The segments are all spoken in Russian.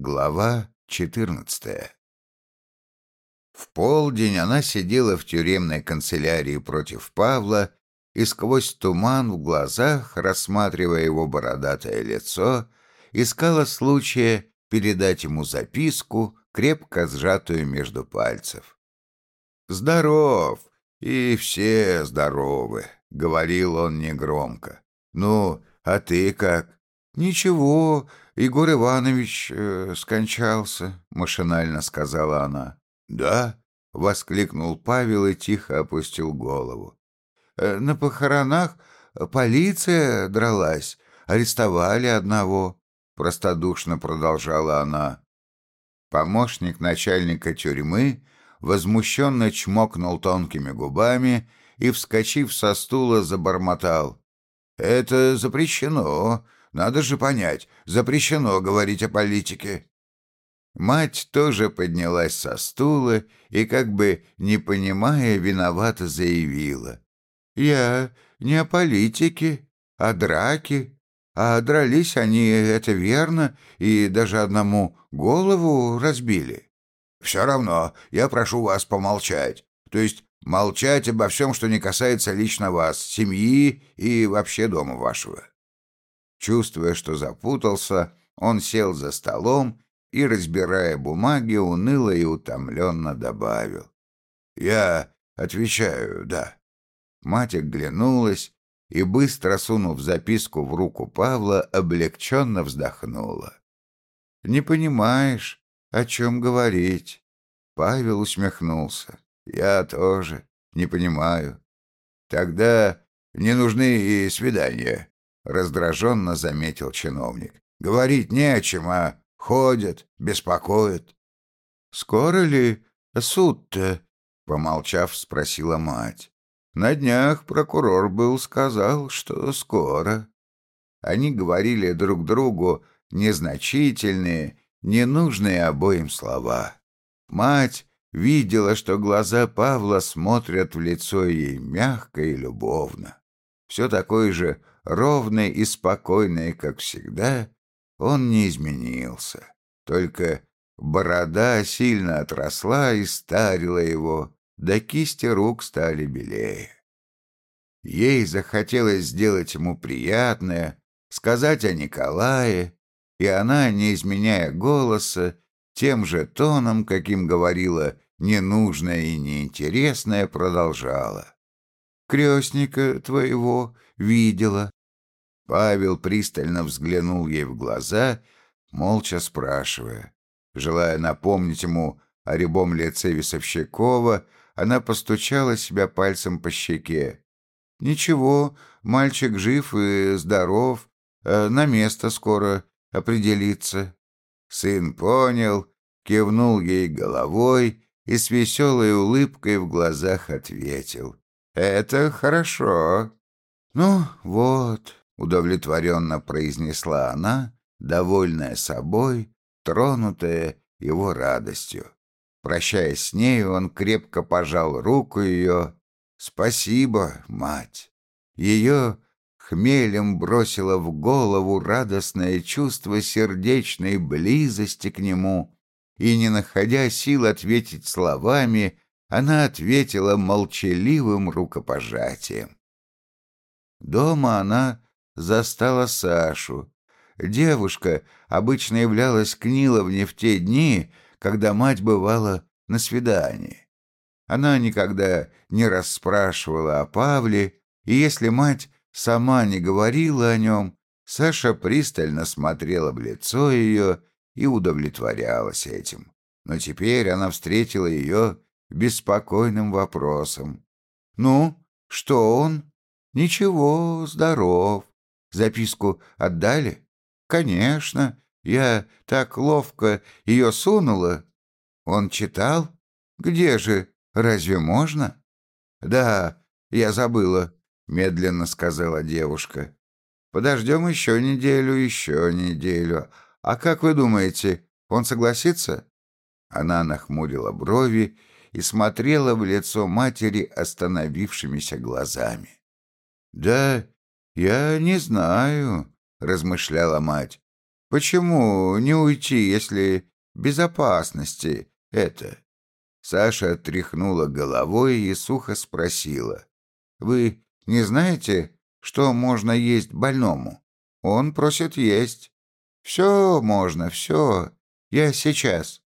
Глава 14 В полдень она сидела в тюремной канцелярии против Павла и сквозь туман в глазах, рассматривая его бородатое лицо, искала случая передать ему записку, крепко сжатую между пальцев. «Здоров, и все здоровы», — говорил он негромко. «Ну, а ты как?» «Ничего, Егор Иванович э, скончался», — машинально сказала она. «Да?» — воскликнул Павел и тихо опустил голову. «Э, «На похоронах полиция дралась, арестовали одного», — простодушно продолжала она. Помощник начальника тюрьмы возмущенно чмокнул тонкими губами и, вскочив со стула, забормотал. «Это запрещено. Надо же понять, запрещено говорить о политике». Мать тоже поднялась со стула и, как бы не понимая, виновато заявила. «Я не о политике, а драке. А дрались они, это верно, и даже одному голову разбили». «Все равно, я прошу вас помолчать. То есть молчать обо всем, что не касается лично вас, семьи и вообще дома вашего. Чувствуя, что запутался, он сел за столом и, разбирая бумаги, уныло и утомленно добавил. «Я отвечаю, да». Мать оглянулась и, быстро сунув записку в руку Павла, облегченно вздохнула. «Не понимаешь, о чем говорить?» Павел усмехнулся. «Я тоже не понимаю. Тогда не нужны и свидания раздраженно заметил чиновник. Говорить не о чем, а ходят, беспокоят. Скоро ли суд-то? Помолчав, спросила мать. На днях прокурор был сказал, что скоро. Они говорили друг другу незначительные, ненужные обоим слова. Мать видела, что глаза Павла смотрят в лицо ей мягко и любовно. Все такое же ровный и спокойный, как всегда, он не изменился. Только борода сильно отросла и старила его, да кисти рук стали белее. Ей захотелось сделать ему приятное, сказать о Николае, и она, не изменяя голоса, тем же тоном, каким говорила ненужное и неинтересное, продолжала. «Крестника твоего видела, Павел пристально взглянул ей в глаза, молча спрашивая. Желая напомнить ему о рябом лице Весовщикова, она постучала себя пальцем по щеке. «Ничего, мальчик жив и здоров, а на место скоро определится». Сын понял, кивнул ей головой и с веселой улыбкой в глазах ответил. «Это хорошо». «Ну, вот», удовлетворенно произнесла она, довольная собой, тронутая его радостью. Прощаясь с нею, он крепко пожал руку ее. «Спасибо, мать!» Ее хмелем бросило в голову радостное чувство сердечной близости к нему, и, не находя сил ответить словами, она ответила молчаливым рукопожатием. Дома она застала Сашу. Девушка обычно являлась к Ниловне в те дни, когда мать бывала на свидании. Она никогда не расспрашивала о Павле, и если мать сама не говорила о нем, Саша пристально смотрела в лицо ее и удовлетворялась этим. Но теперь она встретила ее беспокойным вопросом. «Ну, что он?» «Ничего, здоров. Записку отдали? Конечно, я так ловко ее сунула. Он читал? Где же? Разве можно? Да, я забыла, медленно сказала девушка. Подождем еще неделю, еще неделю. А как вы думаете, он согласится? Она нахмурила брови и смотрела в лицо матери остановившимися глазами. «Да, «Я не знаю», — размышляла мать. Почему не уйти, если безопасности это?» Саша тряхнула головой и сухо спросила. «Вы не знаете, что можно есть больному? Он просит есть». «Все можно, все. Я сейчас».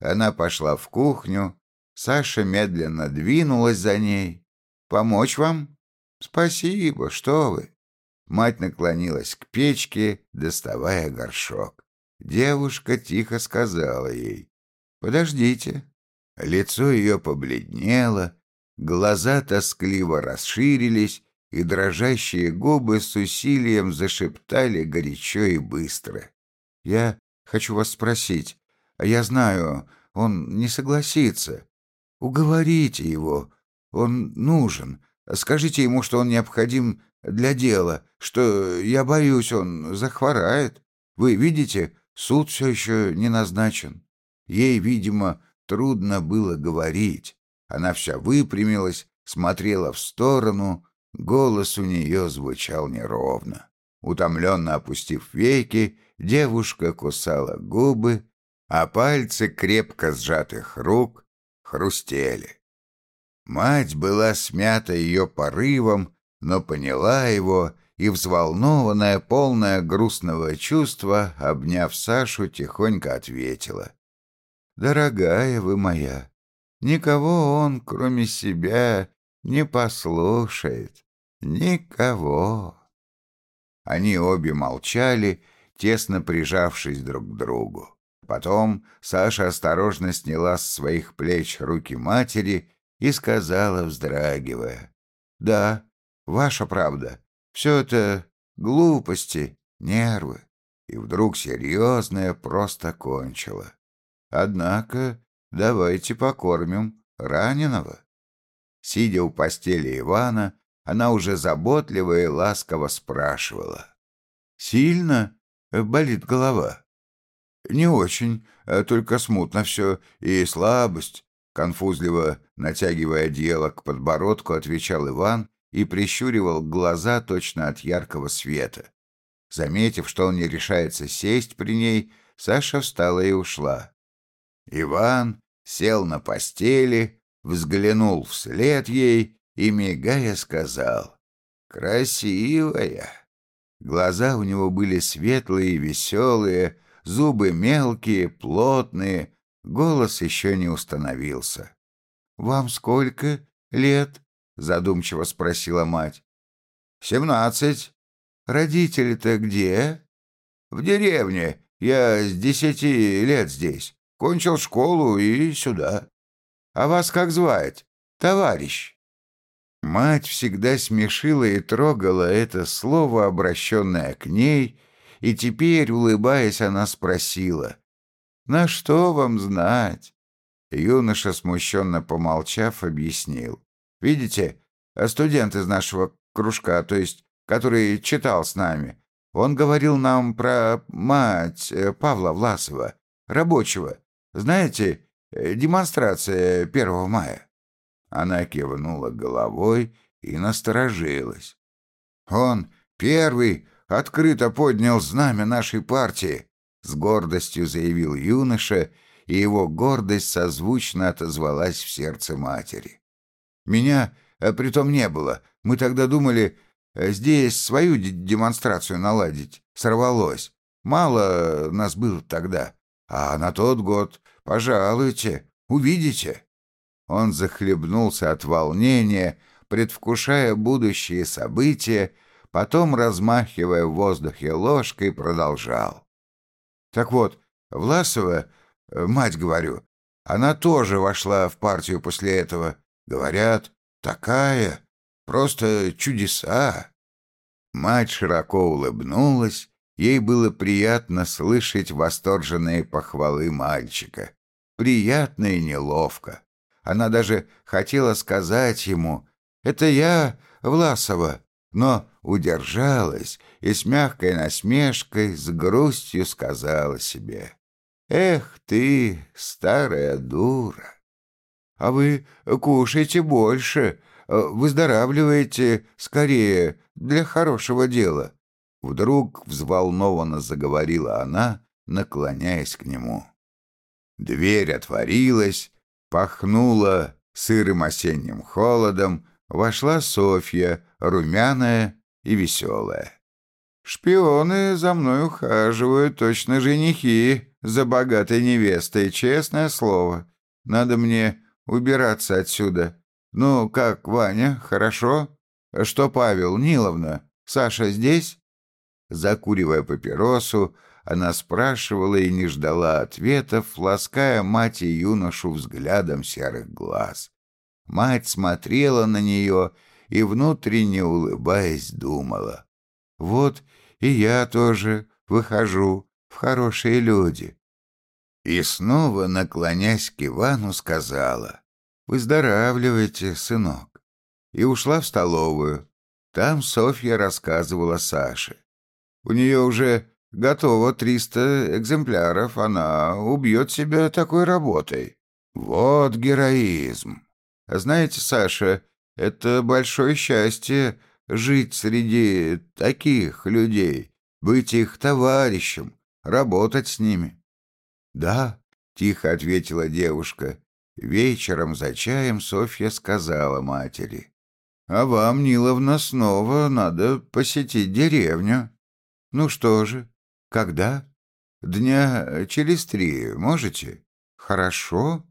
Она пошла в кухню. Саша медленно двинулась за ней. «Помочь вам?» «Спасибо, что вы». Мать наклонилась к печке, доставая горшок. Девушка тихо сказала ей. «Подождите». Лицо ее побледнело, глаза тоскливо расширились, и дрожащие губы с усилием зашептали горячо и быстро. «Я хочу вас спросить, а я знаю, он не согласится. Уговорите его, он нужен. Скажите ему, что он необходим для дела, что я боюсь, он захворает. Вы видите, суд все еще не назначен. Ей, видимо, трудно было говорить. Она вся выпрямилась, смотрела в сторону, голос у нее звучал неровно. Утомленно опустив веки, девушка кусала губы, а пальцы крепко сжатых рук хрустели. Мать была смята ее порывом, но поняла его и, взволнованная, полная грустного чувства, обняв Сашу, тихонько ответила. «Дорогая вы моя, никого он, кроме себя, не послушает. Никого». Они обе молчали, тесно прижавшись друг к другу. Потом Саша осторожно сняла с своих плеч руки матери и сказала, вздрагивая, «Да, ваша правда, все это глупости, нервы». И вдруг серьезная просто кончила. «Однако давайте покормим раненого». Сидя у постели Ивана, она уже заботливо и ласково спрашивала. «Сильно болит голова?» «Не очень, только смутно все, и слабость», — конфузливо натягивая одеяло к подбородку, отвечал Иван и прищуривал глаза точно от яркого света. Заметив, что он не решается сесть при ней, Саша встала и ушла. Иван сел на постели, взглянул вслед ей и, мигая, сказал «Красивая». Глаза у него были светлые и веселые, зубы мелкие, плотные, голос еще не установился. «Вам сколько лет?» — задумчиво спросила мать. «Семнадцать. Родители-то где?» «В деревне. Я с десяти лет здесь. Кончил школу и сюда. А вас как звать? Товарищ?» Мать всегда смешила и трогала это слово, обращенное к ней, и теперь, улыбаясь, она спросила, «На что вам знать?» Юноша, смущенно помолчав, объяснил. «Видите, студент из нашего кружка, то есть, который читал с нами, он говорил нам про мать э, Павла Власова, рабочего. Знаете, э, демонстрация 1 мая». Она кивнула головой и насторожилась. «Он первый открыто поднял знамя нашей партии», — с гордостью заявил юноша, и его гордость созвучно отозвалась в сердце матери. «Меня а притом не было. Мы тогда думали э, здесь свою демонстрацию наладить. Сорвалось. Мало нас было тогда. А на тот год, пожалуйте, увидите». Он захлебнулся от волнения, предвкушая будущие события, Потом, размахивая в воздухе ложкой, продолжал. Так вот, Власова, э, мать говорю, она тоже вошла в партию после этого. Говорят, такая, просто чудеса. Мать широко улыбнулась, ей было приятно слышать восторженные похвалы мальчика. Приятно и неловко. Она даже хотела сказать ему «Это я, Власова», но удержалась и с мягкой насмешкой, с грустью сказала себе, «Эх ты, старая дура! А вы кушайте больше, выздоравливайте скорее для хорошего дела. Вдруг взволнованно заговорила она, наклоняясь к нему. Дверь отворилась, пахнула сырым осенним холодом, вошла Софья, румяная и веселая. «Шпионы за мной ухаживают, точно женихи, за богатой невестой, честное слово. Надо мне убираться отсюда. Ну, как, Ваня, хорошо? Что, Павел, Ниловна, Саша здесь?» Закуривая папиросу, она спрашивала и не ждала ответов, лаская мать и юношу взглядом серых глаз. Мать смотрела на нее и, внутренне улыбаясь, думала. «Вот и я тоже выхожу в хорошие люди». И снова, наклонясь к Ивану, сказала «Выздоравливайте, сынок». И ушла в столовую. Там Софья рассказывала Саше. У нее уже готово триста экземпляров, она убьет себя такой работой. Вот героизм. Знаете, Саша, это большое счастье жить среди таких людей, быть их товарищем, работать с ними. Да, тихо ответила девушка. Вечером за чаем Софья сказала матери. «А вам, Ниловна, снова надо посетить деревню». «Ну что же, когда?» «Дня через три можете?» «Хорошо».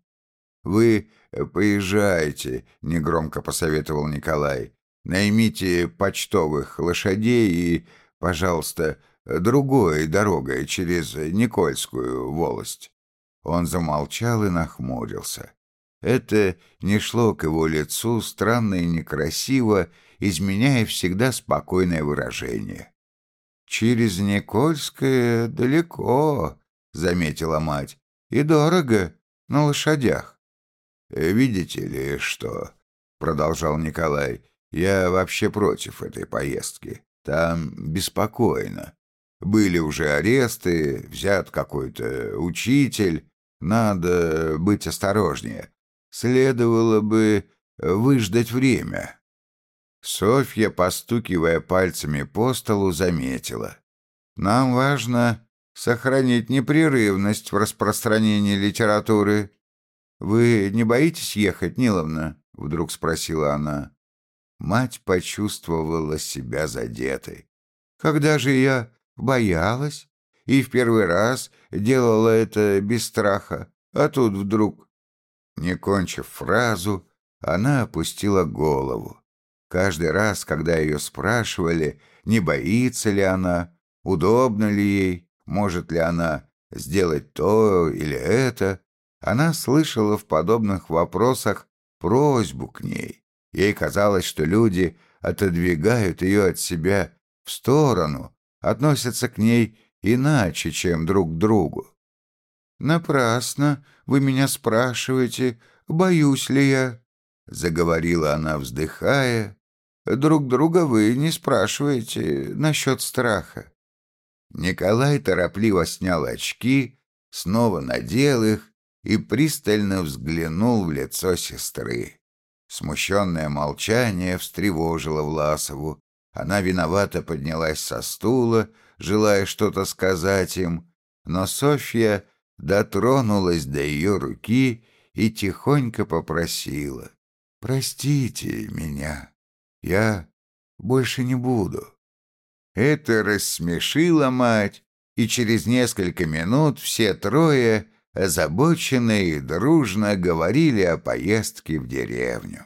«Вы поезжайте», — негромко посоветовал Николай. «Наймите почтовых лошадей и, пожалуйста, другой дорогой через Никольскую волость». Он замолчал и нахмурился. Это не шло к его лицу странно и некрасиво, изменяя всегда спокойное выражение. «Через Никольское далеко», — заметила мать, — «и дорого на лошадях». «Видите ли, что?» — продолжал Николай. «Я вообще против этой поездки. Там беспокойно. Были уже аресты, взят какой-то учитель. Надо быть осторожнее. Следовало бы выждать время. Софья, постукивая пальцами по столу, заметила. «Нам важно сохранить непрерывность в распространении литературы. Вы не боитесь ехать, Ниловна?» — вдруг спросила она. Мать почувствовала себя задетой. «Когда же я боялась и в первый раз делала это без страха, а тут вдруг...» Не кончив фразу, она опустила голову. Каждый раз, когда ее спрашивали, не боится ли она, удобно ли ей, может ли она сделать то или это, она слышала в подобных вопросах просьбу к ней. Ей казалось, что люди отодвигают ее от себя в сторону, относятся к ней иначе, чем друг к другу. «Напрасно вы меня спрашиваете, боюсь ли я?» — заговорила она, вздыхая, Друг друга вы не спрашиваете насчет страха». Николай торопливо снял очки, снова надел их и пристально взглянул в лицо сестры. Смущенное молчание встревожило Власову. Она виновато поднялась со стула, желая что-то сказать им, но Софья дотронулась до ее руки и тихонько попросила «Простите меня». Я больше не буду. Это рассмешило мать, и через несколько минут все трое, озабоченно и дружно, говорили о поездке в деревню.